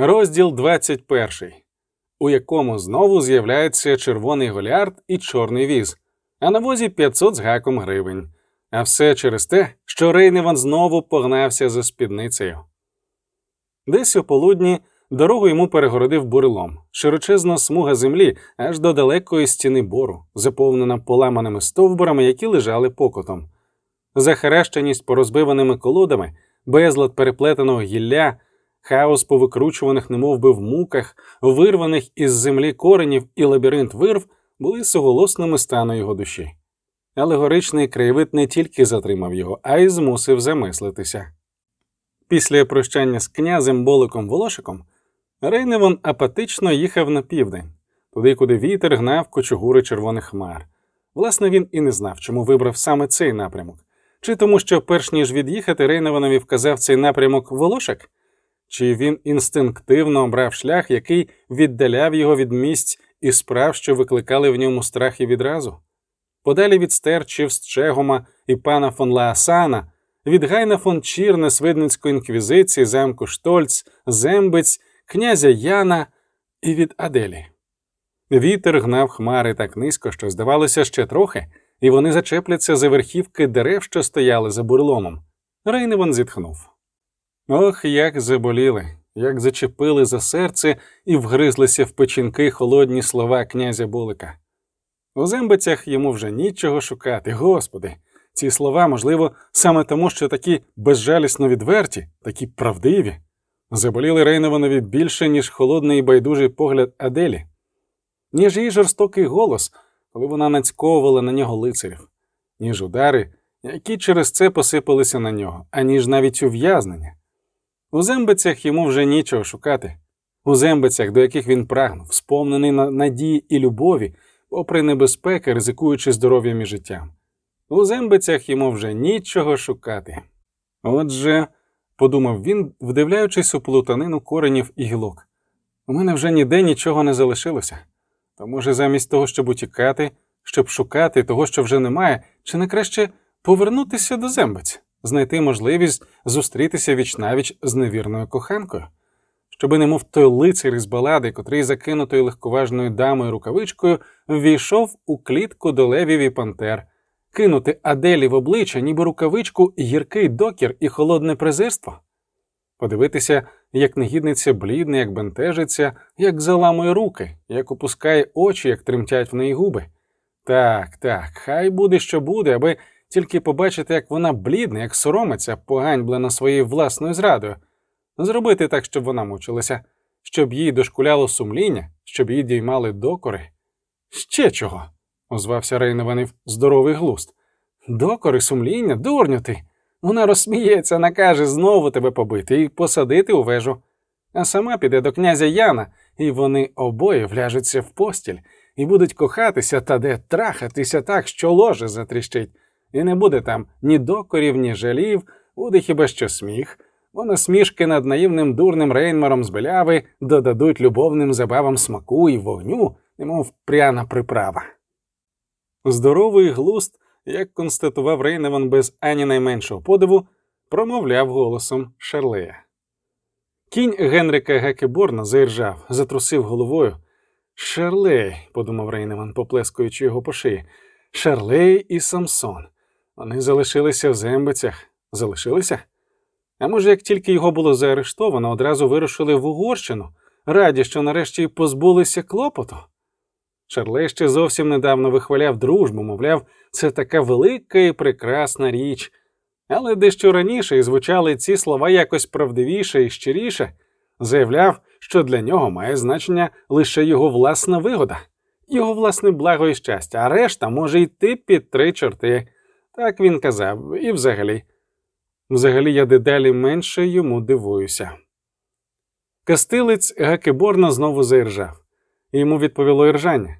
Розділ 21, у якому знову з'являється червоний голярд і чорний віз, а на возі 500 з гаком гривень. А все через те, що Рейневан знову погнався за спідницею. Десь у полудні дорогу йому перегородив бурелом, широчезна смуга землі аж до далекої стіни бору, заповнена поламаними стовбурами, які лежали покотом. Захаращеність порозбиваними колодами, безлад переплетеного гілля, хаос повикручуваних, немов би в муках, вирваних із землі коренів і лабіринт вирв були суголосними стану його душі. Алегоричний краєвид не тільки затримав його, а й змусив замислитися. Після прощання з князем Боликом Волошиком Рейневон апатично їхав на південь, туди, куди вітер гнав кочугури червоних хмар. Власне, він і не знав, чому вибрав саме цей напрямок, чи тому, що, перш ніж від'їхати, Рейневанові вказав цей напрямок Волошик, чи він інстинктивно обрав шлях, який віддаляв його від місць і справ, що викликали в ньому страх і відразу. Подалі від стерчів з Чегома і пана фон Лаасана, від Гайна фон Чірне, Свидницької інквізиції, замку Штольц, Зембець, князя Яна і від Аделі. Вітер гнав хмари так низько, що здавалося ще трохи, і вони зачепляться за верхівки дерев, що стояли за бурломом. Рейневан зітхнув. Ох, як заболіли, як зачепили за серце і вгризлися в печінки холодні слова князя Булика. У зембицях йому вже нічого шукати, господи. Ці слова, можливо, саме тому, що такі безжалісно відверті, такі правдиві, заболіли Рейнованові більше, ніж холодний і байдужий погляд Аделі, ніж її жорстокий голос, коли вона нацьковувала на нього лицарів, ніж удари, які через це посипалися на нього, аніж навіть ув'язнення. У зембицях йому вже нічого шукати, у зембицях, до яких він прагнув, сповнений на надії і любові, попри небезпеки, ризикуючи здоров'ям і життям. У зембицях йому вже нічого шукати. Отже, подумав він, вдивляючись у плутанину коренів і гілок, у мене вже ніде нічого не залишилося. То, може, замість того, щоб утікати, щоб шукати того, що вже немає, чи не краще повернутися до зембиць, знайти можливість зустрітися вічнавіч з невірною коханкою, щоби, немов той лицар із балади, котрий закинутою легковажною дамою рукавичкою ввійшов у клітку до левів і пантер кинути Аделі в обличчя, ніби рукавичку, гіркий докір і холодне презирство? Подивитися, як негідниця блідне, як бентежиться, як заламує руки, як опускає очі, як тремтять в неї губи. Так, так, хай буде, що буде, аби тільки побачити, як вона блідна, як соромиться, поганьблена своєю власною зрадою, зробити так, щоб вона мучилася, щоб їй дошкуляло сумління, щоб її діймали докори. Ще чого? озвався Рейнованив здоровий глуст. Докори, сумління, дурню ти. Вона розсміється, накаже знову тебе побити і посадити у вежу. А сама піде до князя Яна, і вони обоє вляжуться в постіль і будуть кохатися та де трахатися так, що ложе затріщить, і не буде там ні докорів, ні жалів, буде хіба що сміх, бо насмішки над наївним дурним рейнмаром з беляви додадуть любовним забавам смаку і вогню, немов пряна приправа. Здоровий глуст, як констатував Рейневан без ані найменшого подиву, промовляв голосом Шарлея. Кінь Генрика Гекеборна заіржав, затрусив головою. Шарлей, подумав Рейневан, поплескуючи його по шиї. Шарлей і Самсон. Вони залишилися в зембицях. Залишилися? А може, як тільки його було заарештовано, одразу вирушили в Угорщину, раді, що нарешті позбулися клопоту. Шарлей ще зовсім недавно вихваляв дружбу, мовляв, це така велика і прекрасна річ. Але дещо раніше і звучали ці слова якось правдивіше і щиріше, заявляв, що для нього має значення лише його власна вигода, його власне благо і щастя, а решта може йти під три чорти. Так він казав, і взагалі. Взагалі я дедалі менше йому дивуюся. Кастилець Гакеборна знову заіржав йому відповіло іржання.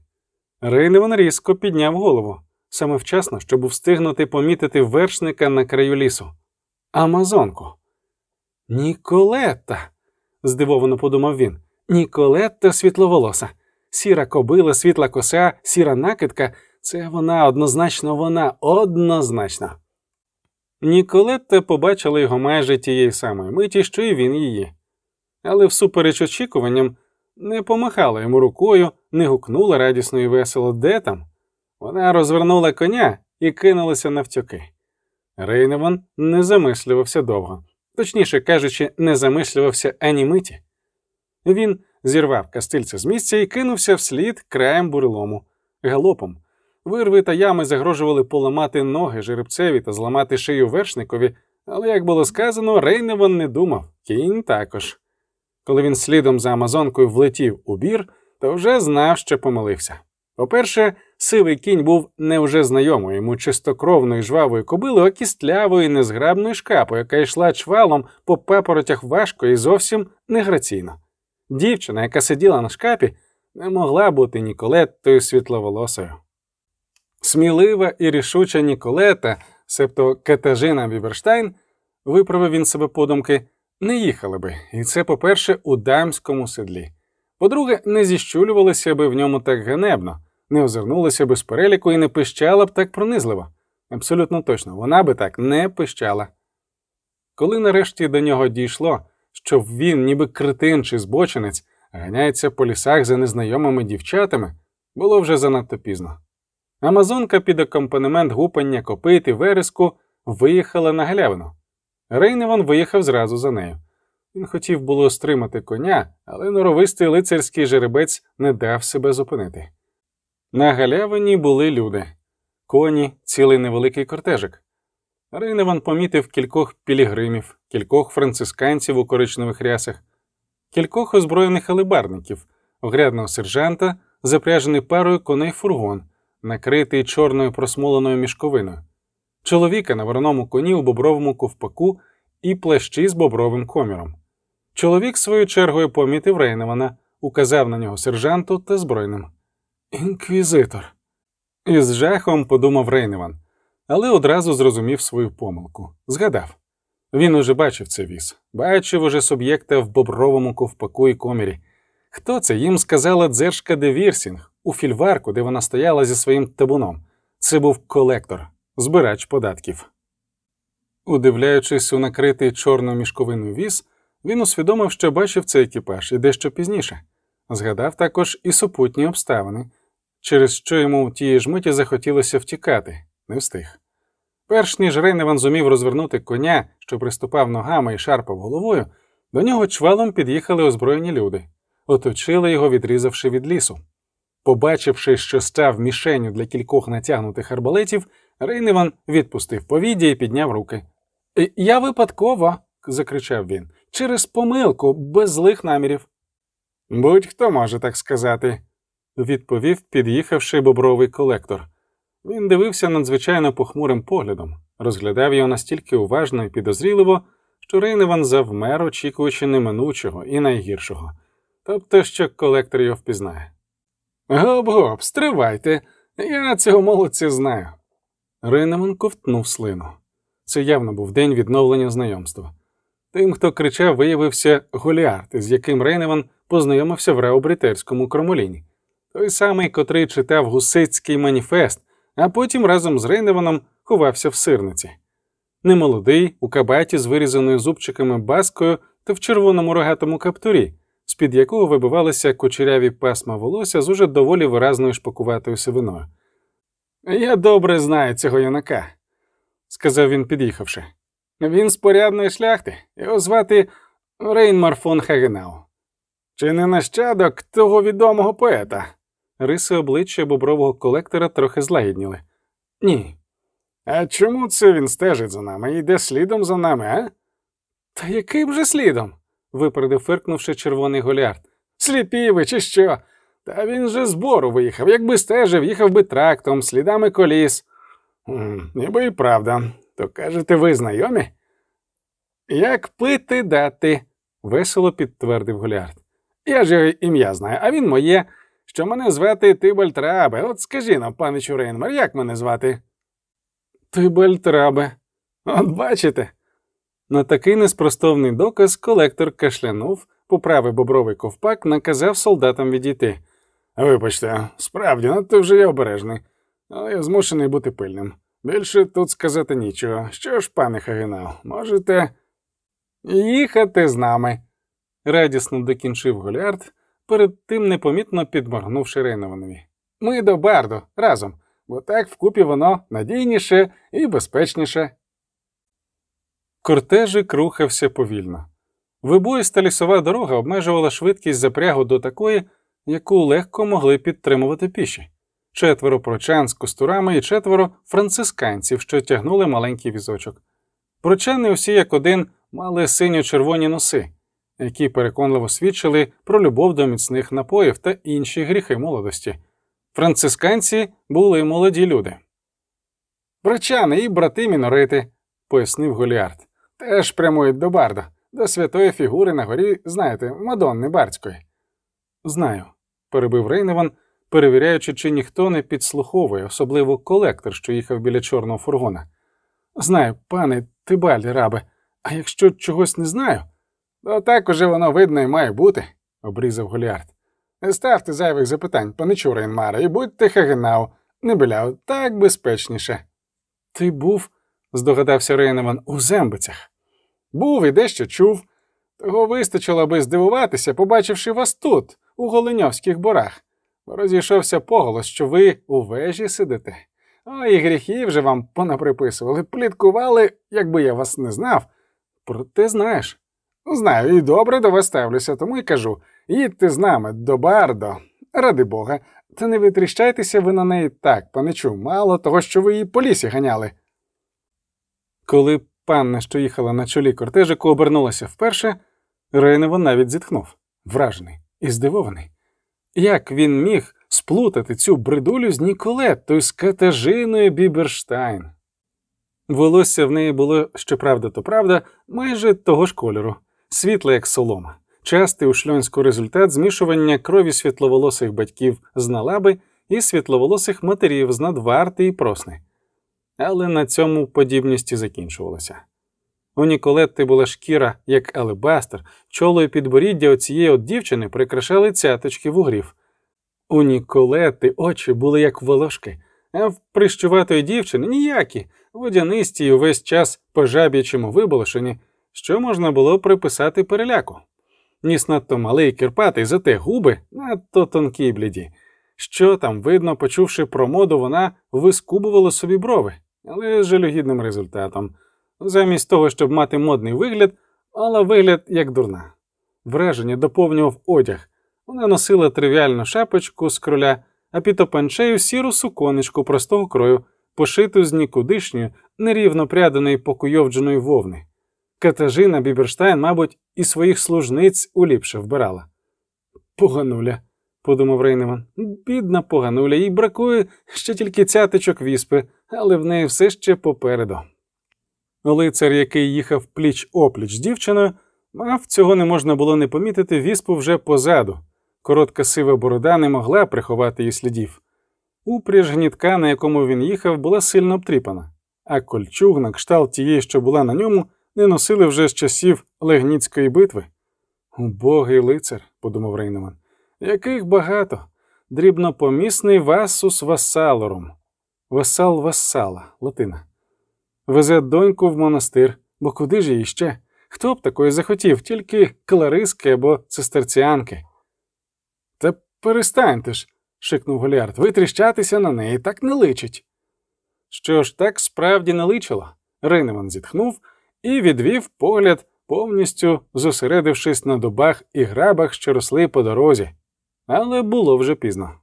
Рейневан різко підняв голову саме вчасно, щоб встигнути помітити вершника на краю лісу. Амазонку. Ніколетта. здивовано подумав він. Ніколетта світловолоса. Сіра кобила, світла коса, сіра накидка це вона однозначно вона, однозначно. Ніколетта побачила його майже тієї самої миті, що й він її. але всупереч очікуванням не помахала йому рукою, не гукнула радісно і весело де там. Вона розвернула коня і кинулася навтюки. Рейневан не замислювався довго, точніше кажучи, не замислювався ані миті. Він зірвав кастильце з місця і кинувся вслід краєм бурелому, галопом. Вирви та ями загрожували поламати ноги жеребцеві та зламати шию вершникові, але, як було сказано, Рейневан не думав, кінь також. Коли він слідом за Амазонкою влетів у бір, то вже знав, що помилився. По-перше, сивий кінь був не вже знайомою йому чистокровною жвавою кобилою, а кістлявою незграбною шкапою, яка йшла чвалом по папоротях важко і зовсім неграційно. Дівчина, яка сиділа на шкапі, не могла бути Ніколеттою світловолосою. Смілива і рішуча Ніколета, себто Катажина Віверштайн, виправив він себе подумки, не їхали би, і це, по-перше, у дамському седлі. По-друге, не зіщулювалися би в ньому так ганебно, не озирнулася би з переляку і не пищала б так пронизливо. Абсолютно точно, вона би так не пищала. Коли нарешті до нього дійшло, що він, ніби кретин чи збочинець, ганяється по лісах за незнайомими дівчатами, було вже занадто пізно. Амазонка під акомпанемент гупання копит і вереску виїхала на галявину. Рейневан виїхав зразу за нею. Він хотів було стримати коня, але норовистий лицарський жеребець не дав себе зупинити. На галявині були люди, коні, цілий невеликий кортежик. Рейневан помітив кількох пілігримів, кількох францисканців у коричневих рясах, кількох озброєних алибарників, огрядного сержанта, запряжений парою коней фургон, накритий чорною просмоленою мішковиною, чоловіка на вороному коні у бобровому ковпаку і плащі з бобровим коміром. Чоловік своєю чергою помітив Рейневана, указав на нього сержанту та збройним. Інквізитор. Із жахом подумав Рейневан, але одразу зрозумів свою помилку. Згадав. Він уже бачив цей віз, бачив уже суб'єкта в бобровому ковпаку і комірі. Хто це їм сказала Дзержка де Вірсінг у фільварку, де вона стояла зі своїм табуном? Це був колектор, збирач податків. Вдивляючись у накритий чорною мішковиною віз, він усвідомив, що бачив цей екіпаж і дещо пізніше. Згадав також і супутні обставини, через що йому в тій же миті захотілося втікати, не встиг. Перш ніж Рейневан зумів розвернути коня, що приступав ногами і шарпав головою, до нього чвалом під'їхали озброєні люди, оточили його, відрізавши від лісу. Побачивши, що став мішенью для кількох натягнутих арбалетів, Рейневан відпустив повіддя і підняв руки. Я випадково, закричав він, через помилку, без злих намірів. Будь-хто може так сказати, відповів, під'їхавши бобровий колектор. Він дивився надзвичайно похмурим поглядом, розглядав його настільки уважно і підозріливо, що Рейневан завмер, очікуючи неминучого і найгіршого, тобто, що колектор його впізнає. Гоп-гоп, стривайте, я цього молодця знаю. Рейневан ковтнув слину. Це явно був день відновлення знайомства. Тим, хто кричав, виявився Голіард, з яким Рейневан познайомився в Реобрітерському кромоліні, той самий, котрий читав гусицький маніфест, а потім разом з Рейневаном ховався в сирниці. Немолодий, у кабаті з вирізаною зубчиками баскою та в червоному рогатому каптурі, з під якого вибивалися кучеряві пасма волосся з уже доволі виразною шпакуватою сивиною. Я добре знаю цього юнака, сказав він, під'їхавши. Він з порядної шляхти, його звати Рейнмар фон Хагенау. Чи не нащадок того відомого поета? Риси обличчя бобрового колектора трохи злагідніли. Ні. А чому це він стежить за нами і йде слідом за нами, а? Та яким же слідом? Випередив фиркнувши червоний голярд. Сліпі ви, чи що? Та він же з бору виїхав. Якби стежив, їхав би трактом, слідами коліс. Ніби і правда. То кажете, ви знайомі? Як пити дати, весело підтвердив Голярд. Я ж його ім'я знаю, а він моє, що мене звати Тибальтрабе. От скажи нам, пане Чурейнмар, як мене звати? Тибальтрабе. От бачите. На такий неспростовний доказ колектор кашлянув, поправив бобровий ковпак, наказав солдатам відійти. Вибачте, справді, надто вже я обережний, але я змушений бути пильним. Більше тут сказати нічого. Що ж, пане Хагенау, можете їхати з нами. радісно докінчив Голіард, перед тим непомітно підморгнувши Рейнованові. Ми до Бардо разом, бо так вкупі воно надійніше і безпечніше. Кортежик рухався повільно. Вибоїста лісова дорога обмежувала швидкість запрягу до такої, яку легко могли підтримувати піші четверо прочан з костурами і четверо францисканців, що тягнули маленький візочок. Прочани усі як один мали синьо-червоні носи, які переконливо свідчили про любов до міцних напоїв та інші гріхи молодості. Францисканці були молоді люди. Прочани і брати мінорити, пояснив Голіард, теж прямують до барда, до святої фігури на горі, знаєте, Мадонни Бардської. Знаю, перебив Рейневан, перевіряючи, чи ніхто не підслуховує, особливо колектор, що їхав біля чорного фургона. Знаю, пане Тибалі, рабе, а якщо чогось не знаю, то так уже воно видно і має бути, обрізав Голіард. Не ставте зайвих запитань, паничу Рейнмара, і будьте хагенау, не біляв, так безпечніше. Ти був, здогадався Рейневан, у зембицях. Був і дещо чув. Того вистачило, аби здивуватися, побачивши вас тут, у Голеньовських борах. Розійшовся поголос, що ви у вежі сидите. Ой, гріхи вже вам понаприписували, пліткували, якби я вас не знав. Проте знаєш. Знаю, і добре до вас ставлюся, тому й кажу їдьте з нами до Бардо, ради Бога, та не витріщайтеся ви на неї так, паничу, мало того, що ви її по лісі ганяли. Коли панна, що їхала на чолі кортежику, обернулася вперше, Рейнево навіть зітхнув, вражений і здивований. Як він міг сплутати цю бридулю з Ніколеттою, з Катажиною Біберштайн? Волосся в неї було, щоправда, то правда, майже того ж кольору, світле, як солома, частий у шльонську результат змішування крові світловолосих батьків з налаби і світловолосих матерів з надварти і просни. Але на цьому подібність і закінчувалася. У Ніколетти була шкіра, як алебастер, чоло і підборіддя оцієї от дівчини прикрашали цяточки вугрів. У Ніколетти очі були як волошки, а в прищуватої дівчини ніякі, водянисті й увесь час по жаб'ячому виболошені, що можна було приписати переляку. Ніс надто малий кирпатий, зате губи надто тонкі й бліді. Що там, видно, почувши про моду, вона вискубувала собі брови, але з жалюгідним результатом. Замість того, щоб мати модний вигляд, мала вигляд як дурна. Враження доповнював одяг. Вона носила тривіальну шапочку з кроля, а під опанчею сіру суконечку простого крою, пошиту з нікудишньої, нерівно пряданої покуйовдженої вовни. Катажина Біберштайн, мабуть, і своїх служниць уліпше вбирала. Погануля, подумав Рейнеман. Бідна погануля, їй бракує ще тільки цяточок віспи, але в неї все ще попереду. Лицар, який їхав пліч опліч з дівчиною, мав цього не можна було не помітити віспу вже позаду. Коротка сива борода не могла приховати її слідів. Упряж гнітка, на якому він їхав, була сильно обтріпана, а кольчуг, на кшталт тієї, що була на ньому, не носили вже з часів Легніцької битви. Убогий лицар, подумав Рейнеман, яких багато. Дрібнопомісний васус васалорум. Васал васала, латина. Везе доньку в монастир, бо куди ж її ще? Хто б такої захотів, тільки клариски або цистерціанки. Та перестаньте ж, шикнув Голіард, витріщатися на неї так не личить. Що ж, так справді не личило. Рейнеман зітхнув і відвів погляд, повністю зосередившись на дубах і грабах, що росли по дорозі, але було вже пізно.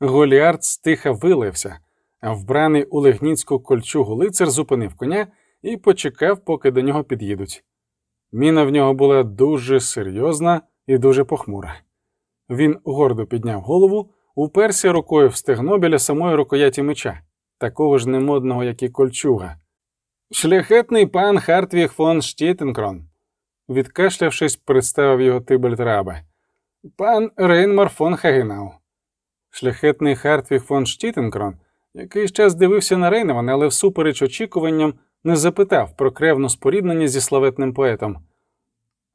Голіард стиха вилився, вбраний у легніцьку кольчугу лицар зупинив коня і почекав, поки до нього під'їдуть. Міна в нього була дуже серйозна і дуже похмура. Він гордо підняв голову, уперся рукою в стегно біля самої рукояті меча, такого ж немодного, як і кольчуга. Шляхетний пан Хартвіг фон Штітенкрон, відкашлявшись, представив його Тибельт Рабе. Пан Рейнмар фон Хагенау. Шляхетний Хартвіг фон Штітенкрон якийсь час дивився на Рейневана, але всупереч очікуванням не запитав про кревну споріднення зі славетним поетом.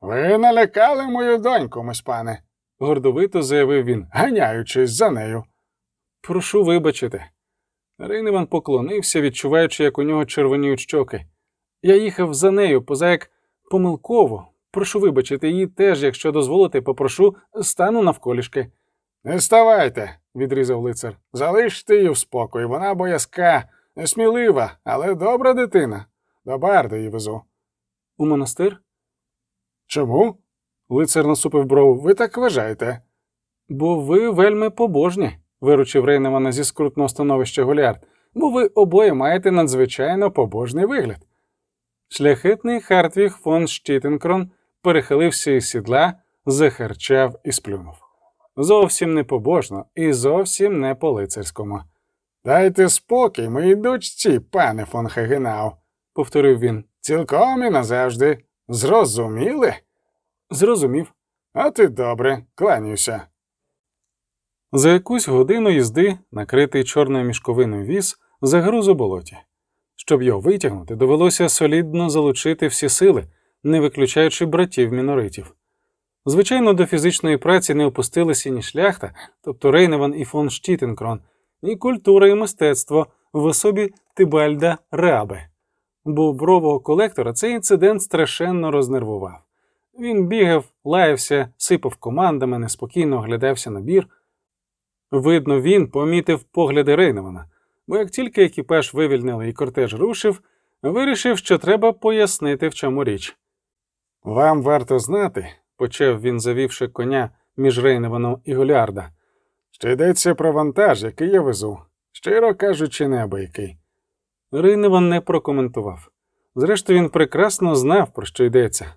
Ви налякали мою доньку, мосьпане, гордовито заявив він, ганяючись за нею. Прошу вибачити. Рейневан поклонився, відчуваючи, як у нього червоніють щоки. Я їхав за нею, поза як помилково, Прошу вибачити її теж, якщо дозволите, попрошу, стану навколішки. Не ставайте, відрізав лицар. Залиште її в спокої, вона боязка, несмілива, але добра дитина. До барди її везу. У монастир? Чому? Лицар насупив брову. Ви так вважаєте? Бо ви вельми побожні, виручив Рейневана зі скрутного становища Голіард, бо ви обоє маєте надзвичайно побожний вигляд. Шляхетний Хартвіг фон Штітенкрон перехилився із сідла, захарчав і сплюнув. Зовсім не побожно і зовсім не по лицарському. Дайте спокій моїй дочці, пане фон Хагенау, повторив він. Цілком і назавжди. Зрозуміли? Зрозумів. А ти добре, кланяюся. За якусь годину їзди, накритий чорною мішковиною віз, загруз у болоті. Щоб його витягнути, довелося солідно залучити всі сили, не виключаючи братів міноритів. Звичайно, до фізичної праці не опустилися ні шляхта, тобто Рейневан і фон Штітенкрон, ні культура і мистецтво в особі Тибальда Реабе. Бо брового колектора цей інцидент страшенно рознервував. Він бігав, лаявся, сипав командами, неспокійно оглядався на бір. Видно, він помітив погляди Рейневана, бо як тільки екіпаж вивільнили і кортеж рушив, вирішив, що треба пояснити, в чому річ. Вам варто знати, почав він, завівши коня між Рейневаном і Голіарда, що йдеться про вантаж, який я везу, щиро кажучи, неабиякий. Рейневан не прокоментував. Зрештою, він прекрасно знав, про що йдеться.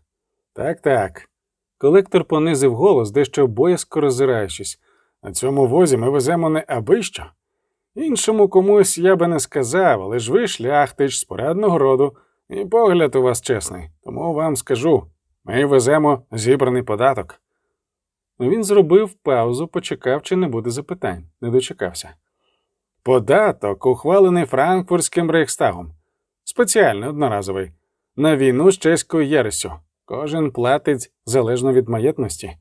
Так, так. Колектор понизив голос, дещо боязко роззираючись. На цьому возі ми веземо не аби що. Іншому комусь я би не сказав, але ж ви шляхтич з порядного роду, і погляд у вас чесний, тому вам скажу ми веземо зібраний податок. Він зробив паузу, почекав, чи не буде запитань, не дочекався. Податок, ухвалений Франкфуртським рейхстагом, спеціальний одноразовий, на війну з чеською єресю. Кожен платить залежно від маєтності.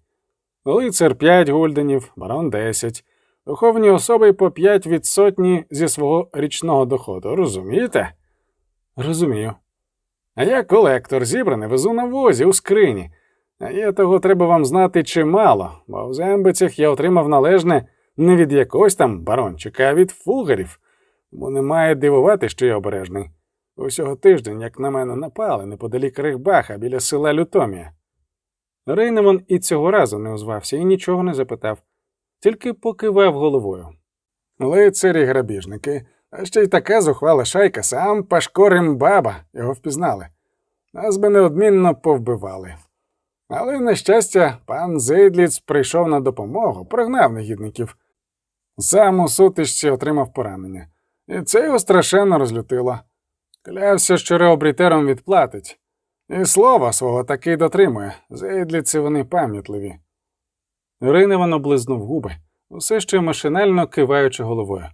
Лицар 5 гульденів, барон 10, духовні особи по 5 від сотні зі свого річного доходу. Розумієте? Розумію. А я колектор зібраний, везу на возі у скрині. А є того треба вам знати чимало, бо в зембицях я отримав належне не від якогось там барончика, а від фугарів. Тому не має дивувати, що я обережний. Усього тиждень, як на мене напали, неподалік Рихбаха біля села Лютомія. Рейнеман і цього разу не озвався і нічого не запитав, тільки покивав головою. Лицарі грабіжники, а ще й така зухвала шайка, сам Пашко Римбаба, його впізнали. Нас би неодмінно повбивали. Але, на щастя, пан Зейдліц прийшов на допомогу, прогнав негідників. Сам у сутичці отримав поранення, і це його страшенно розлютило. Клявся, що реобрітером відплатить, і слова свого таки дотримує. Зейдліці вони пам'ятливі. Рейневан облизнув губи, усе ще машинально киваючи головою.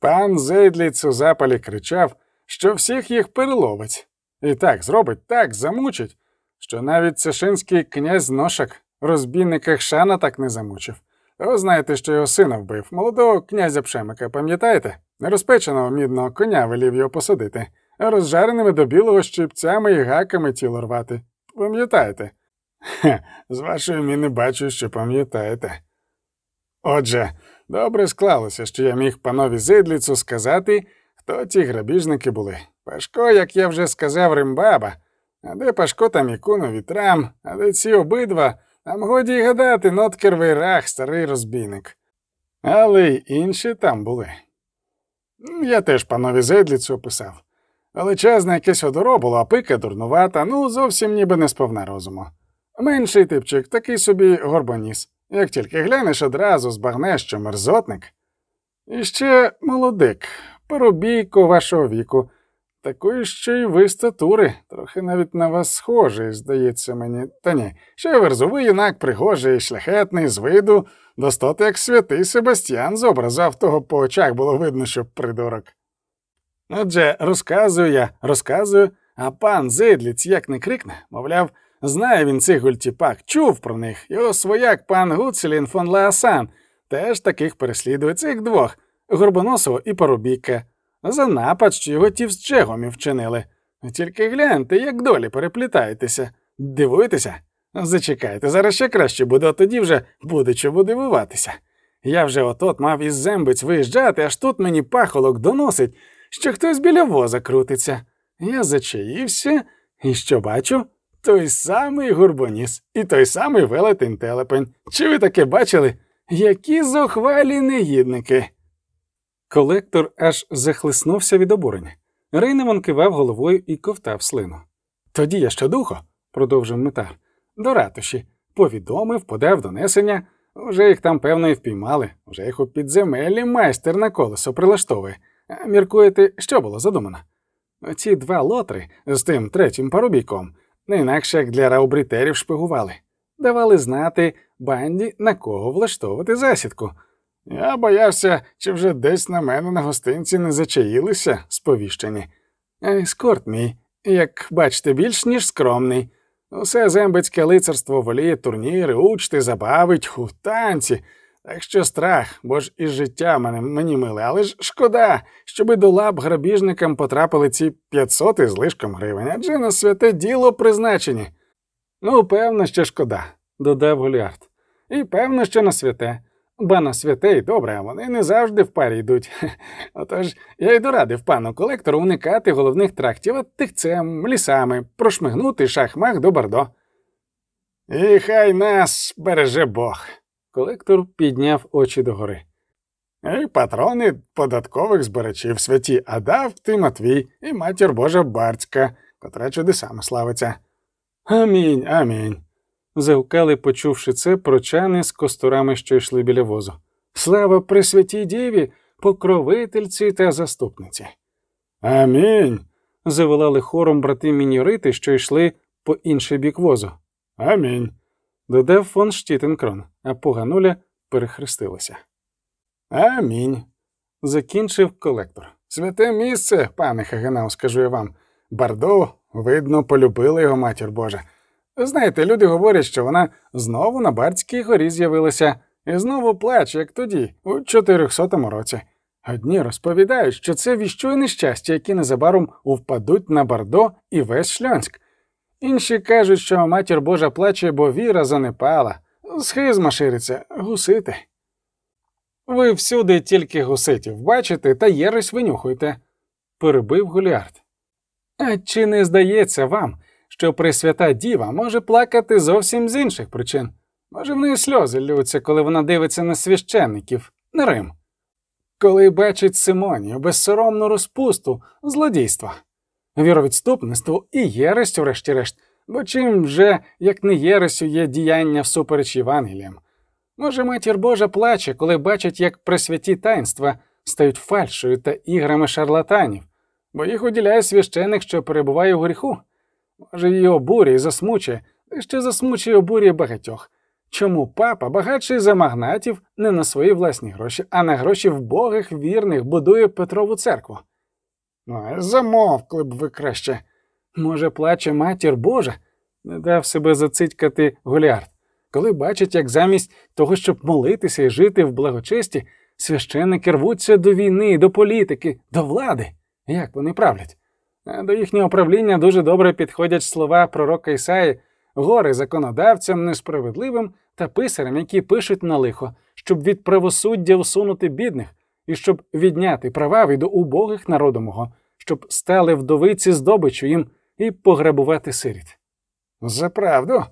Пан Зейдліц у запалі кричав, що всіх їх переловить. І так зробить, так замучить, що навіть цешинський князь Ношак розбійника Хшана так не замучив. Ви знаєте, що його сина вбив, молодого князя Пшемика, пам'ятаєте? Нерозпеченого мідного коня велів його посадити, а розжареними до білого щипцями і гаками тіло рвати. Пам'ятаєте? Хе, з вашої міни бачу, що пам'ятаєте. Отже, добре склалося, що я міг панові Зидліцу сказати, хто ті грабіжники були. Пашко, як я вже сказав, Римбаба, а де Пашко там і куно вітрам, а де ці обидва, там годі й гадати, ноткервий рах, старий розбійник. Але й інші там були. Я теж панові Зедліцу описав. Величезне якесь одоро було, а пика дурнувата, ну зовсім ніби не сповна розуму. Менший типчик, такий собі горбоніс. Як тільки глянеш, одразу збагнеш, що мерзотник. І ще молодик, поробійко вашого віку, такої ще й ви статури, трохи навіть на вас схожий, здається мені. Та ні, ще верзовий юнак пригожий, шляхетний, з виду, достоти як святий Себастьян з того по очах було видно, що придурок. Отже, розказую я, розказую, а пан Зидліць як не крикне, мовляв, знає він цих гультіпак, чув про них. Його свояк пан Гуцелін фон Лаасан теж таких переслідує цих двох Горбоносова і Парубійка. За напад, що його ті з Чегомі вчинили. Тільки гляньте, як долі переплітаєтеся. Дивуєтеся? Зачекайте, зараз ще краще буде, а тоді вже буде чому дивуватися. Я вже от-от мав із зембиць виїжджати, аж тут мені пахолок доносить, що хтось біля воза крутиться. Я зачаївся, і що бачу? Той самий гурбоніс і той самий велетень телепень. Чи ви таке бачили? Які зухвалі негідники. Колектор аж захлиснувся від обурення. Рейневан кивав головою і ковтав слину. Тоді я щодухо, продовжив Митар, до ратуші, повідомив, подав донесення. Вже їх там, певно, і впіймали, вже їх у підземеллі майстер на колесо прилаштовує. Міркуєте, що було задумано? Ці два лотри з тим третім парубійком не інакше як для раубрітерів шпигували, давали знати банді, на кого влаштовувати засідку. Я боявся, чи вже десь на мене на гостинці не зачаїлися сповіщені. Ескорт мій, як бачите, більш ніж скромний. Усе зембицьке лицарство воліє турніри, учти, забавить, у танці. Так що страх, бо ж і життя мене, мені миле, але ж шкода, щоби до лап грабіжникам потрапили ці 500 із лишком гривень, адже на святе діло призначені. Ну, певно, що шкода, додав Голіард. І певно, що на святе. Ба на святе й добре, а вони не завжди в парі йдуть. Отож, я й дорадив пану колектору уникати головних трактів от тихцем, лісами, прошмигнути шах-мах до Бордо. І хай нас береже Бог. Колектор підняв очі догори. І патрони податкових збирачів святі Адав ти Матвій і матір Божа Барцька, котра чудесами славиться. Амінь, амінь. Загукали, почувши це, прочани з костурами, що йшли біля возу. Слава Пресвятій Діві, покровительці та заступниці. Амінь. Заволали хором брати міньорити, що йшли по інший бік возу. Амінь. Додав фон Штітенкрон, а погануля перехрестилася. Амінь. Закінчив колектор. Святе місце, пане Хагенау, скажу я вам. Бардо, видно, полюбила його матір Божа. Знаєте, люди говорять, що вона знову на Бардській горі з'явилася і знову плаче, як тоді, у 400-му році. Одні розповідають, що це віщо й нещастя, які незабаром впадуть на Бардо і весь Шльонськ. Інші кажуть, що матір Божа плаче, бо віра занепала, схизма шириться, гусити. Ви всюди тільки гуситів бачите та єресь винюхуєте, перебив Гуліард. А чи не здається вам, що Пресвята Діва може плакати зовсім з інших причин? Може, в неї сльози ллються, коли вона дивиться на священників, на Рим, коли бачить Симонію, безсоромну розпусту, злодійства, віровідступництво і єресь, врешті-решт, бо чим вже, як не єресю, є діяння всупереч Євангеліям. Може, матір Божа плаче, коли бачить, як пресвяті таїнства стають фальшою та іграми шарлатанів, бо їх уділяє священик, що перебуває у гріху. Може, її обурює і засмучує, та ще засмучує обурює багатьох. Чому папа, багатший за магнатів, не на свої власні гроші, а на гроші вбогих вірних будує Петрову церкву? Замовкли б ви краще. Може, плаче матір Божа, не дав себе зацитькати Голіард. Коли бачать, як замість того, щоб молитися і жити в благочесті, священники рвуться до війни, до політики, до влади, як вони правлять. А до їхнього правління дуже добре підходять слова пророка Ісаї, гори законодавцям несправедливим та писарям, які пишуть на лихо, щоб від правосуддя усунути бідних і щоб відняти права від убогих народу мого, щоб стали вдовиці здобичу їм і пограбувати сиріт. За правду,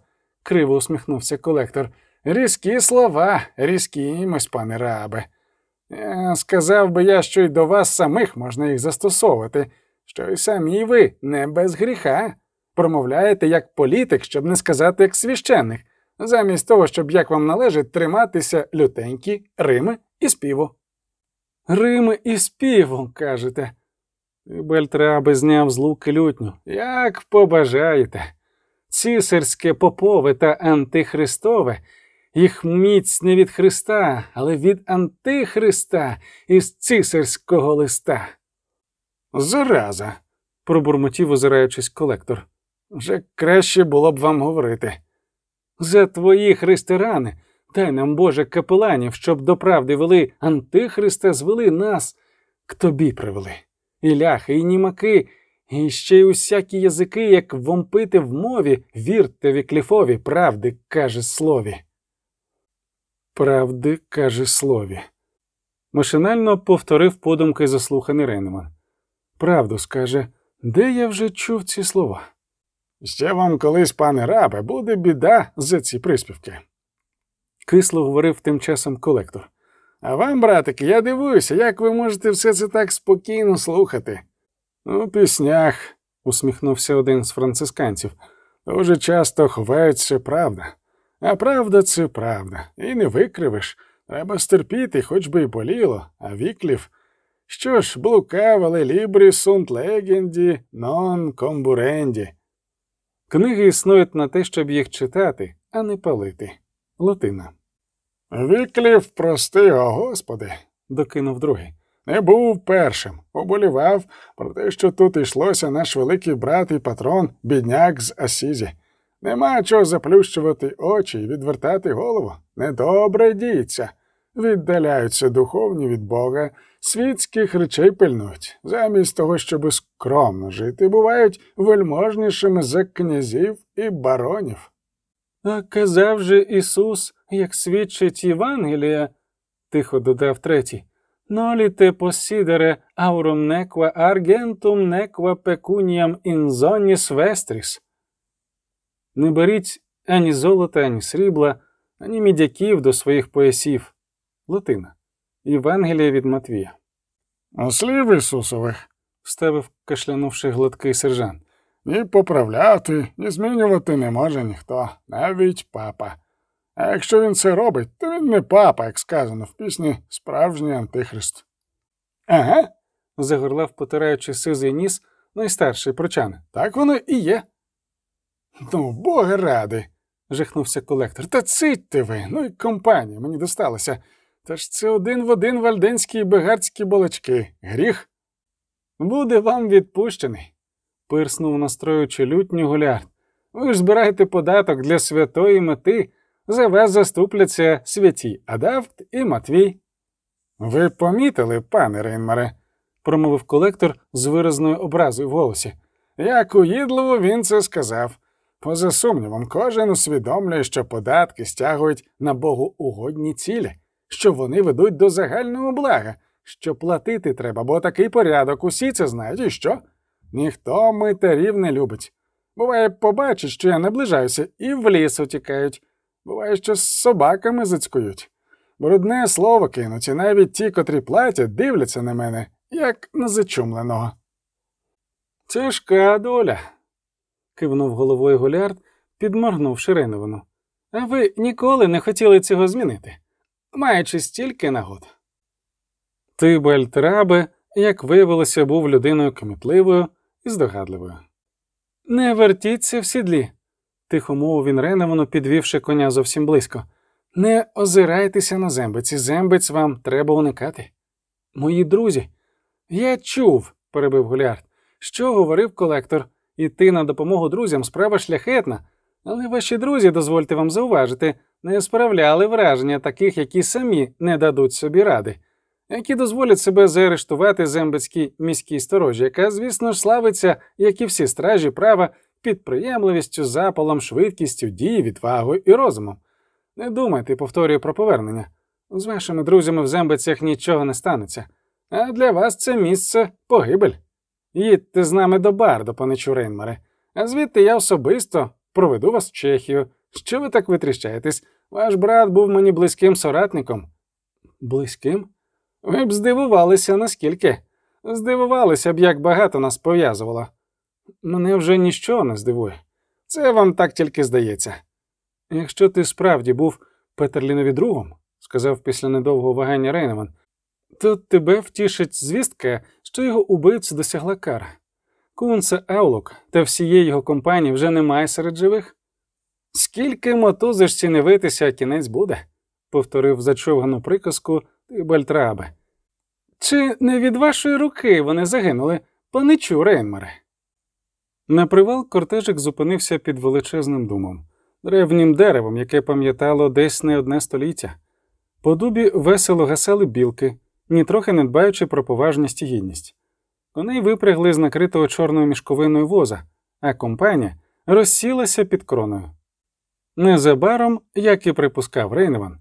криво усміхнувся колектор. Різкі слова, різкі мось, пане рабе. Е, Сказав би я, що й до вас самих можна їх застосовувати, що й самі ви не без гріха. Промовляєте як політик, щоб не сказати як священник, замість того, щоб як вам належить триматися лютенькі, Рими і співу. Рими і співу, кажете. Бельтраби зняв з луки лютню. Як побажаєте цісарське попове та антихристове, їх міць не від Христа, але від Антихриста із цісарського листа. Зараза, пробурмотів, озираючись колектор. Вже краще було б вам говорити. За твої христирани, дай нам, Боже, капеланів, щоб до правди вели Антихриста, звели нас, к тобі привели. І ляхи, і німаки, І ще й усякі язики, як вомпити в мові, вірте вікліфові, правди каже слові. Правди каже слові. Машинально повторив подумки заслуханий Рейнеман. Правду скаже, де я вже чув ці слова? Ще вам колись, пане рабе, буде біда за ці приспівки. Кисло говорив тим часом колектор. А вам, братики, я дивуюся, як ви можете все це так спокійно слухати. У піснях, усміхнувся один з францисканців. дуже часто ховається правда. А правда це правда, і не викривиш. Треба стерпіти, хоч би й боліло, а віклів. Що ж, блукавали лібрі сунт легенді, нон комбуренді. Книги існують на те, щоб їх читати, а не палити. Латина. Віклів, прости, о Господи, докинув другий. не був першим, оболівав про те, що тут йшлося наш великий брат і патрон, бідняк з Асізі. Нема чого заплющувати очі і відвертати голову. Недобре діється. Віддаляються духовні від Бога, світських речей пильнують. Замість того, щоб скромно жити, бувають вельможнішими за князів і баронів. А казав же Ісус, як свідчить Євангелія, тихо додав третій. Ноліте посідере аурум неква аргентум неква пекуніям інзоніс вестріс. Не беріть ані золота, ані срібла, ані мідяків до своїх поясів. Латина. Євангелія від Матвія. А слів Ісусових Вставив, кашлянувши гладкий сержант. Ні поправляти, ні змінювати не може ніхто, навіть папа. А якщо він це робить, то він не папа, як сказано в пісні Справжній Антихрист. Ага, Загорлав, потираючи сизий ніс, найстарший прочан. Так воно і є. ну, бога ради. жахнувся колектор. Та цитьте ви, ну і компанія мені досталася. Та ж це один в один вальденські і бегардські балачки. Гріх? Буде вам відпущений, пирснув настроючи лютню гулярд. Ви ж збираєте податок для святої мети, за вас заступляться святі Адавт і Матвій, Ви помітили, пане Рейнмаре, промовив колектор з виразною образою в голосі. як уїдливо він це сказав. Поза сумнівом, кожен усвідомлює, що податки стягують на богоугодні цілі, що вони ведуть до загального блага, що платити треба, бо такий порядок, усі це знають, і що? Ніхто митарів не любить. Буває, побачить, що я наближаюся, і в ліс утікають. Буває, що з собаками зацькують. Брудне слово кинуть, і навіть ті, котрі платять, дивляться на мене, як на зачумленого. Тяжка доля, кивнув головою гулярд, підморгнувши Рейновину. А ви ніколи не хотіли цього змінити, маючи стільки нагод. Тибальт Рабе, як виявилося, був людиною комітливою і здогадливою. Не вертіться в сідлі, тихо мовив він Реновану, підвівши коня зовсім близько. Не озирайтеся на зембиці, зембець вам треба уникати. Мої друзі, я чув, перебив Гулярд, що говорив колектор. Іти на допомогу друзям справа шляхетна, але ваші друзі, дозвольте вам зауважити, не справляли враження таких, які самі не дадуть собі ради, які дозволять себе заарештувати зембецькій міській сторожі, яка, звісно ж, славиться, як і всі стражі права, підприємливістю, запалом, швидкістю, дії, відвагою і розумом. Не думайте, повторюю про повернення. З вашими друзями в зембицях нічого не станеться, а для вас це місце погибель. Їдьте з нами до Бардо, паничу Рейнмаре, а звідти я особисто проведу вас в Чехію. Що ви так витріщаєтесь? Ваш брат був мені близьким соратником. Близьким? Ви б здивувалися, наскільки? Здивувалися б, як багато нас пов'язувало. Мене вже ніщо не здивує. Це вам так тільки здається. Якщо ти справді був Петерлінові другом, сказав після недовгого вагання Рейнеман, то тебе втішить звістка, що його убивця досягла кара. Кунца Аулук та всієї його компанії вже немає серед живих. Скільки мотузиш ціневитися, а кінець буде, повторив зачовгану приказку Бальтрабе. Чи не від вашої руки вони загинули, паничу Рейнмаре? На привал кортежик зупинився під величезним думом, древнім деревом, яке пам'ятало десь не одне століття. По дубі весело гасали білки, нітрохи не дбаючи про поважність і гідність. Коней випрягли з накритого чорною мішковиною воза, а компанія розсілася під кроною. Незабаром, як і припускав Рейневан,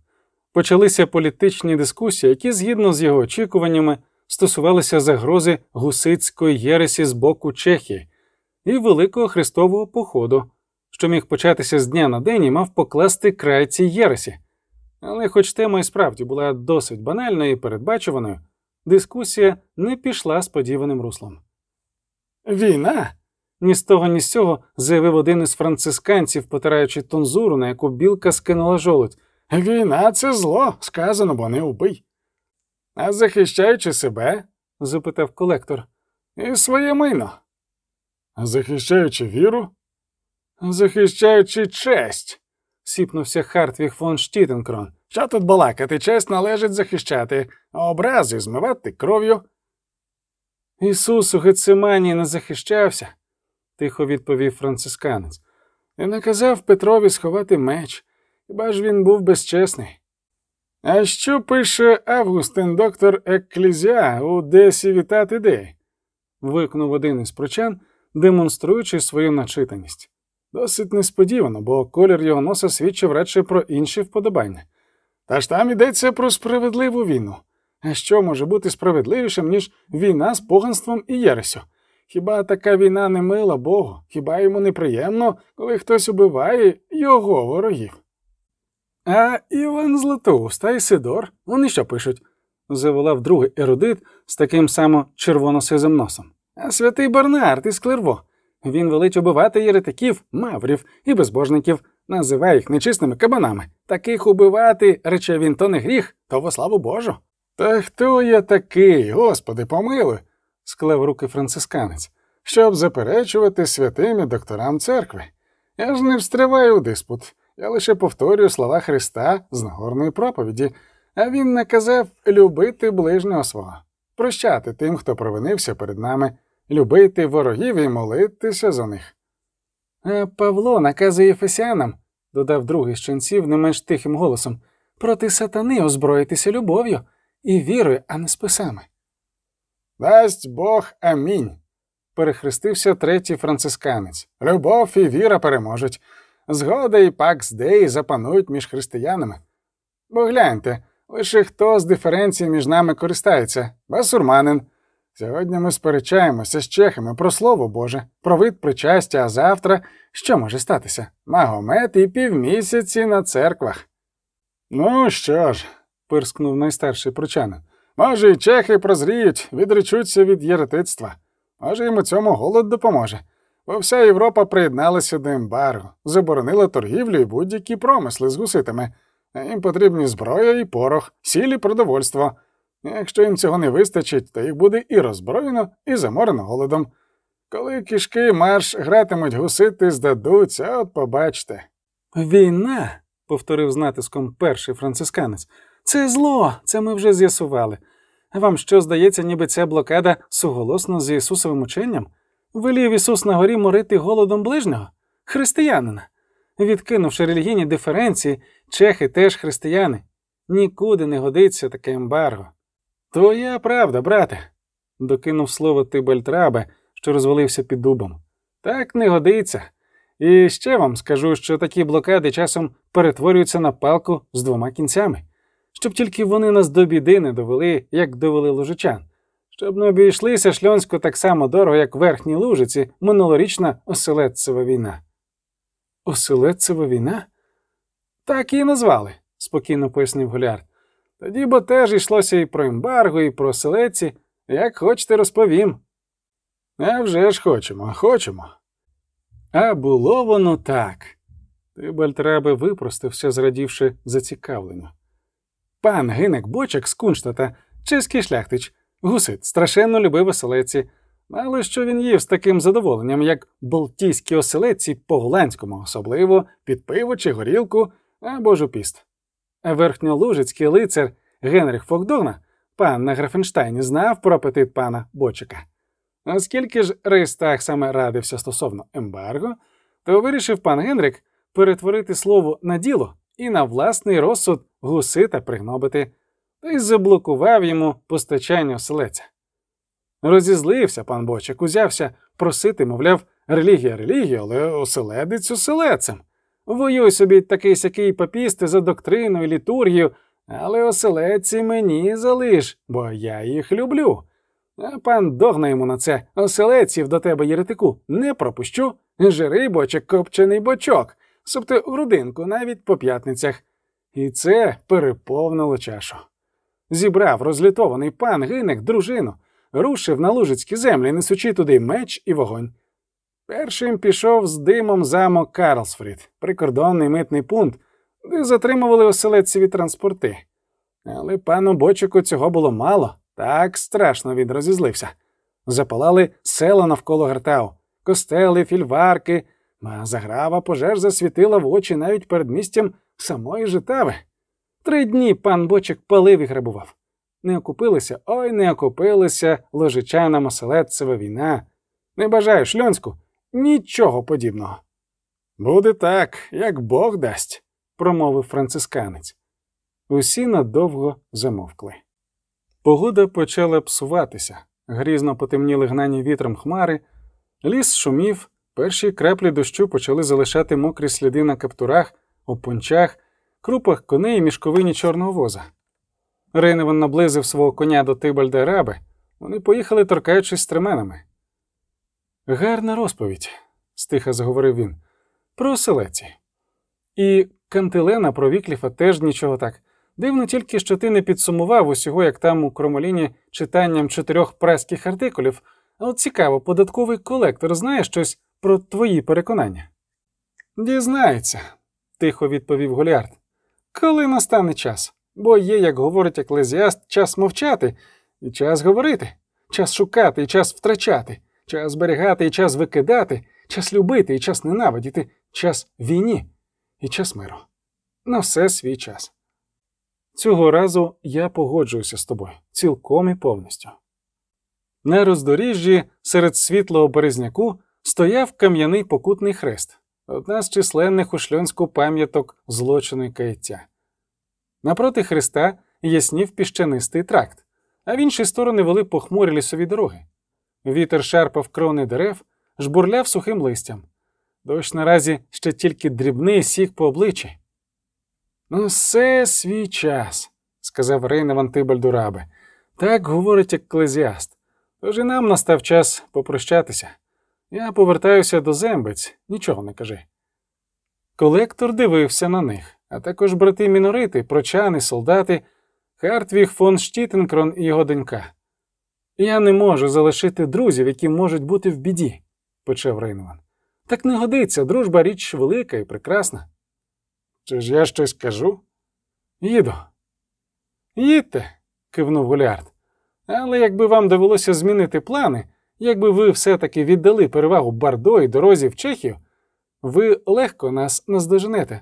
почалися політичні дискусії, які, згідно з його очікуваннями, стосувалися загрози гусицької єресі з боку Чехії і Великого Христового походу, що міг початися з дня на день і мав покласти край цій єресі. Але, хоч тема і справді була досить банальною і передбачуваною, дискусія не пішла сподіваним руслом. Війна? Ні з того, ні з цього заявив один із францисканців, потираючи тонзуру, на яку білка скинула жолудь. Війна це зло, сказано, бо не убий. А захищаючи себе, запитав колектор. і своє майно. Захищаючи віру, захищаючи честь. сіпнувся Хартвіг фон Штітенкрон. Що тут балакати? Честь належить захищати, а образи змивати кров'ю. Ісус у Гециманії не захищався, тихо відповів францисканець. І наказав Петрові сховати меч, хіба ж він був безчесний. А що пише Августин доктор Екклізіа у Де Сівітат Ідей? викнув один із прочан, демонструючи свою начитаність. Досить несподівано, бо колір його носа свідчив радше про інші вподобання. Та ж там йдеться про справедливу війну. А що може бути справедливішим, ніж війна з поганством і єресю? Хіба така війна не мила Богу? Хіба йому неприємно, коли хтось убиває його ворогів? А Іван Златоуст та Ісидор, вони що пишуть? заволав другий ерудит з таким само червоно-сизим носом. А святий Бернард із Клерво. Він велить убивати єретиків, маврів і безбожників, називає їх нечисними кабанами. Таких убивати, рече він, то не гріх, то во славу Божу. Та хто я такий, Господи, помилуй, склав руки францисканець. щоб заперечувати святим докторам церкви. Я ж не встриваю у диспут. Я лише повторюю слова Христа з Нагорної проповіді, а він наказав любити ближнього свого, прощати тим, хто провинився перед нами, любити ворогів і молитися за них. А Павло наказує Ефесянам, додав другий з ченців не менш тихим голосом, проти сатани озброїтися любов'ю і вірою, а не списами. Дасть Бог амінь. Перехрестився третій францисканець. Любов і віра переможуть. Згода і пакс Дей запанують між християнами. Бо гляньте, лише хто з диференції між нами користається, басурманин. Сьогодні ми сперечаємося з чехами про слово Боже, про вид причастя, а завтра що може статися? Магомет і півмісяці на церквах. Ну що ж, пирскнув найстарший прочанин. може, і чехи прозріють, відречуться від єретицтва. Може, їм у цьому голод допоможе. Бо вся Європа приєдналася до ембарго, заборонила торгівлю і будь-які промисли з гуситами. Їм потрібні зброя і порох, сіль і продовольство. Якщо їм цього не вистачить, то їх буде і роззброєно, і заморено голодом. Коли кішки марш гратимуть гусити, здадуться, от побачте. Війна, повторив з натиском перший францисканець. Це зло, це ми вже з'ясували. Вам що здається, ніби ця блокада суголосно з Ісусовим ученням? Велів Ісус на горі морити голодом ближнього? Християнина. Відкинувши релігійні диференції, чехи теж християни. Нікуди не годиться таке ембарго. Твоя правда, брате, докинув слово Тибальтрабе, що розвалився під дубом. Так не годиться. І ще вам скажу, що такі блокади часом перетворюються на палку з двома кінцями, щоб тільки вони нас до біди не довели, як довели лужичан, щоб не обійшлися шльонську так само дорого, як верхні лужиці, минулорічна оселедцева війна. Оселедцева війна? Так її назвали, спокійно пояснив Гулярд. Тоді бо теж йшлося і про ембарго, і про оселедці. Як хочете, розповім. А вже ж хочемо, хочемо. А було воно так. Тибальтраби випростився, зрадівши зацікавленню. Пан Гинек Бочек з Кунштата, чеський шляхтич, гусит, страшенно любив оселеці. Але що він їв з таким задоволенням, як балтійські оселеці по-голландському, особливо під пиво чи горілку або жупіст. Верхньолужицький лицар Генріх Фокдогна, пан на Графенштайні, знав про апетит пана Бочика. Оскільки ж Рейстаг саме радився стосовно ембарго, то вирішив пан Генрик перетворити слово на діло і на власний розсуд гусита пригнобити, та й заблокував йому постачання оселеця. Розізлився пан Бочик, узявся просити, мовляв, релігія релігія, але оселедець оселедцем. Воюй собі такий сякий папісти за доктрину і літургію, але оселедці мені залиш, бо я їх люблю. А пан догна йому на це оселедців до тебе, єретику, не пропущу. Жирий бочок, копчений бочок, собто грудинку навіть по п'ятницях. І це переповнило чашу. Зібрав розлютований пан гиник дружину, рушив на лужицькі землі, несучи туди меч і вогонь. Першим пішов з димом замок Карлсфрід, прикордонний митний пункт, де затримували оселедцеві транспорти. Але пану Бочику цього було мало, так страшно він розізлився. Запалали села навколо Гартау, костели, фільварки, а заграва пожеж засвітила в очі навіть перед місцем самої Житави. Три дні пан Бочик палив і грабував. Не окупилися, ой, не окупилися ложичанам оселедцева війна. Не бажаю шльонську нічого подібного. Буде так, як Бог дасть, промовив францисканець. Усі надовго замовкли. Погода почала псуватися, грізно потемніли гнані вітром хмари, ліс шумів, перші краплі дощу почали залишати мокрі сліди на каптурах, опанчах, крупах коней і мішковині чорного воза. Рейневан наблизив свого коня до Тибальда Раби, вони поїхали, торкаючись стременами. Гарна розповідь, стиха заговорив він, про оселеці. І Кантилена про Вікліфа теж нічого так. Дивно тільки, що ти не підсумував усього, як там у Кромоліні читанням чотирьох преських артикулів, а от цікаво, податковий колектор знає щось про твої переконання? Дізнається, тихо відповів Голіард. Коли настане час, бо є, як говорить еклезіаст, час мовчати, і час говорити, час шукати і час втрачати, час зберігати і час викидати, час любити і час ненавидіти, час війні і час миру. На все свій час. Цього разу я погоджуюся з тобою цілком і повністю. На роздоріжжі серед світлого березняку стояв кам'яний покутний хрест, одна з численних у шльонську пам'яток злочину й каяття. Напроти хреста яснів піщанистий тракт, а в інші сторони вели похмурі лісові дороги. Вітер шарпав крони дерев, жбурляв сухим листям. Дощ наразі ще тільки дрібний сік по обличчі. Ну, все свій час, сказав Рейневан Тибальдурабе. Так говорить еклезіаст. Тож і нам настав час попрощатися. Я повертаюся до зембець, нічого не кажи. Колектор дивився на них, а також брати мінорити, прочани, солдати, Хартвіг фон Штітенкрон і його донька. Я не можу залишити друзів, які можуть бути в біді, почав Рейневан. Так не годиться, дружба річ велика і прекрасна. Чи ж я щось кажу? Їду. Їдьте, кивнув Голіард. Але якби вам довелося змінити плани, якби ви все-таки віддали перевагу Бардо і дорозі в Чехію, ви легко нас наздоженете.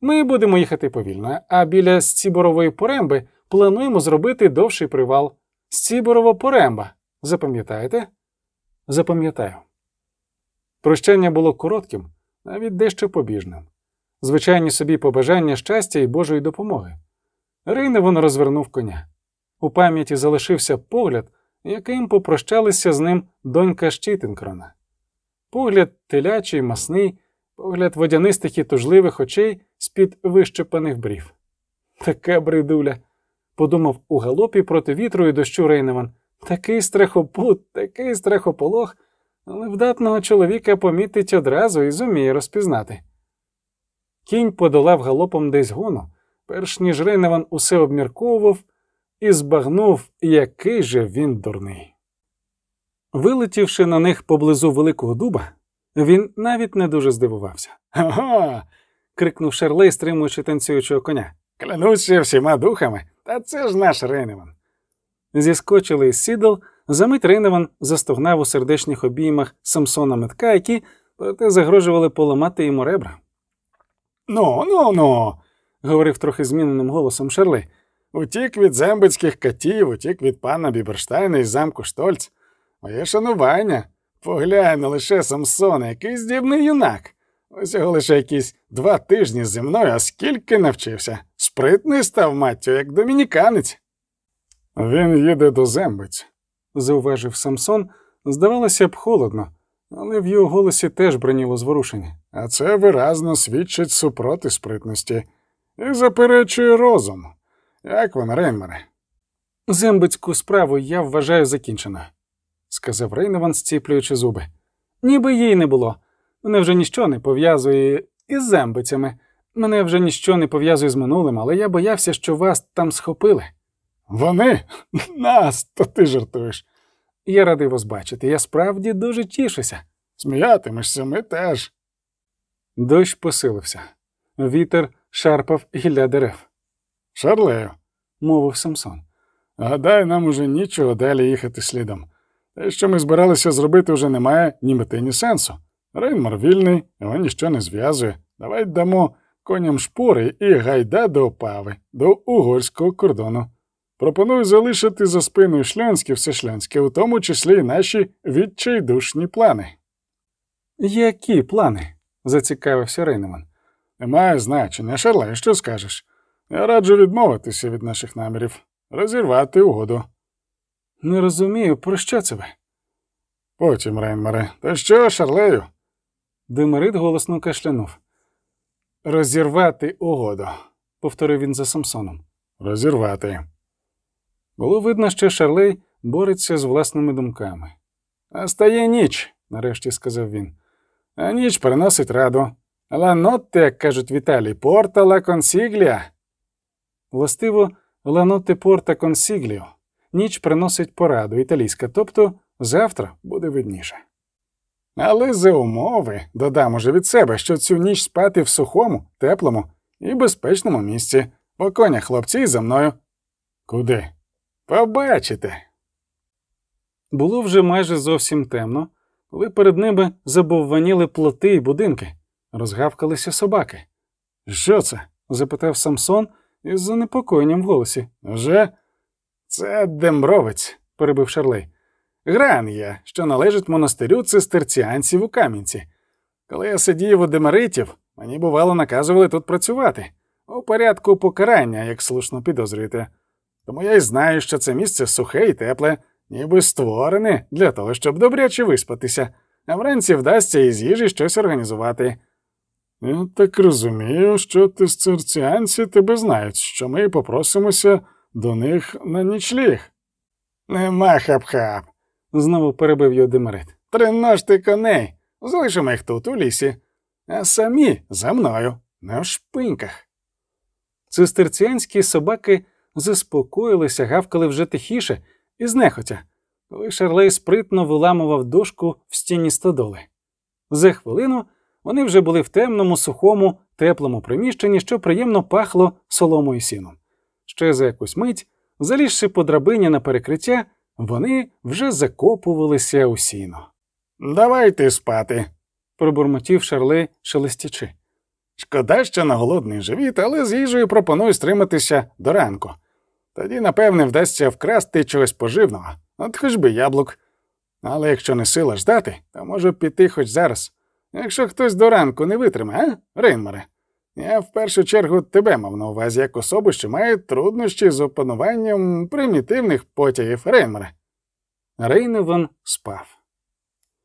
Ми будемо їхати повільно, а біля Сціборової поремби плануємо зробити довший привал. Сціборова поремба. Запам'ятаєте? Запам'ятаю. Прощання було коротким, навіть дещо побіжним. Звичайні собі побажання щастя і Божої допомоги. Рейневон розвернув коня. У пам'яті залишився погляд, яким попрощалися з ним донька Щитинкрона. Погляд телячий, масний, погляд водянистих і тужливих очей з-під вищепаних брів. Така бридуля, подумав у галопі проти вітру і дощу Рейневан. Такий страхопут, такий страхополох, але вдатного чоловіка помітить одразу і зуміє розпізнати. Кінь подолав галопом десь гону, перш ніж Рейневан усе обмірковував і збагнув, який же він дурний. Вилетівши на них поблизу Великого дуба, він навіть не дуже здивувався. Ага. крикнув Шерлей, стримуючи танцюючого коня. Клянуся всіма духами, та це ж наш Рейневан. Зіскочили із сідал, замить Рейневан застогнав у сердечних обіймах Самсона Метка, які проте загрожували поламати йому ребра. Ну, ну, ну, говорив трохи зміненим голосом Шерли. Утік від зембицьких катів, утік від пана Біберштайна із замку Штольц. Моє шанування. Поглянь на лише Самсона, який здібний юнак. Ось його лише якісь два тижні зі мною, а скільки навчився. Спритний став маттю, як домініканець. Він їде до зембиць, зауважив Самсон, здавалося б, холодно, але в його голосі теж броніло зворушення. А це виразно свідчить супроти спритності і заперечує розум. Як вам, Рейнмере? Зембицьку справу я вважаю закінчено, сказав Рейневан, зціплюючи зуби. Ніби їй не було. Мене вже ніщо не пов'язує із зембицями. Мене вже ніщо не пов'язує з минулим, але я боявся, що вас там схопили. Вони? Нас, то ти жартуєш. Я радий вас бачити. Я справді дуже тішуся. Сміятимешся, ми теж. Дощ посилився. Вітер шарпав гілля дерев, Шарлею, мовив Самсон. гадай, нам уже нічого далі їхати слідом. Те, що ми збиралися зробити, вже не має ні мети, ні сенсу. Рейнмар вільний, його ніщо не зв'язує. Давай дамо коням шпори і гайда до опави, до угорського кордону. Пропоную залишити за спиною шльонське все шльонське, у тому числі і наші відчайдушні плани. Які плани? зацікавився Рейневан. Немає значення. Шарлей, що скажеш? Я раджу відмовитися від наших намірів, розірвати угоду. Не розумію, про що це ви? Потім, Рейнмаре. Та що, Шарлею? Демерит голосно кашлянув. Розірвати угоду, повторив він за Самсоном. Розірвати. Було видно, що Шарлей бореться з власними думками. Настає ніч, нарешті сказав він. А ніч приносить раду. Ла нотте, як кажуть в Італії, порта ла консіглія. Властиво, ланоте порта консігліо. Ніч приносить пораду італійська, тобто завтра буде видніше. Але за умови додам уже від себе, що цю ніч спати в сухому, теплому і безпечному місці. По конях хлопці за мною. Куди? Побачите. Було вже майже зовсім темно, коли перед ними забовваніли плоти і будинки, розгавкалися собаки. Що це? запитав Самсон із занепокоєнням в голосі. Вже? Це Дембровець, перебив Шарлей. Гран є, що належить монастирю цистерціанців у Кам'янці. Коли я сидів у Демеритів, мені бувало наказували тут працювати у порядку покарання, як слушно підозрюєте. Тому я й знаю, що це місце сухе і тепле, ніби створене для того, щоб добряче виспатися, а вранці вдасться із їжі щось організувати. Я так розумію, що цистерціанці тебе знають, що ми попросимося до них на нічліг. Нема хап-хап. Знову перебив його Демерит. Триножте коней, залишимо їх тут, у лісі, а самі за мною, на шпиньках. Цистерціанські собаки заспокоїлися, гавкали вже тихіше і знехотя, коли Шарлей спритно виламував дошку в стіні стодоли. За хвилину вони вже були в темному, сухому, теплому приміщенні, що приємно пахло соломою сіном. Ще за якусь мить, залізши по драбині на перекриття, вони вже закопувалися у сіно. Давайте спати. Пробурмотів Шарлей шелестячи. Шкода, що на голодний живіт, але з їжею пропоную стриматися до ранку. Тоді, напевне, вдасться вкрасти чогось поживного, от хоч би яблук. Але якщо не сила ждати, то можу піти хоч зараз. Якщо хтось до ранку не витримає, а, Рейнмаре? Я в першу чергу тебе мав на увазі як особу, що має труднощі з опануванням примітивних потягів Рейнмаре. Рейневан спав.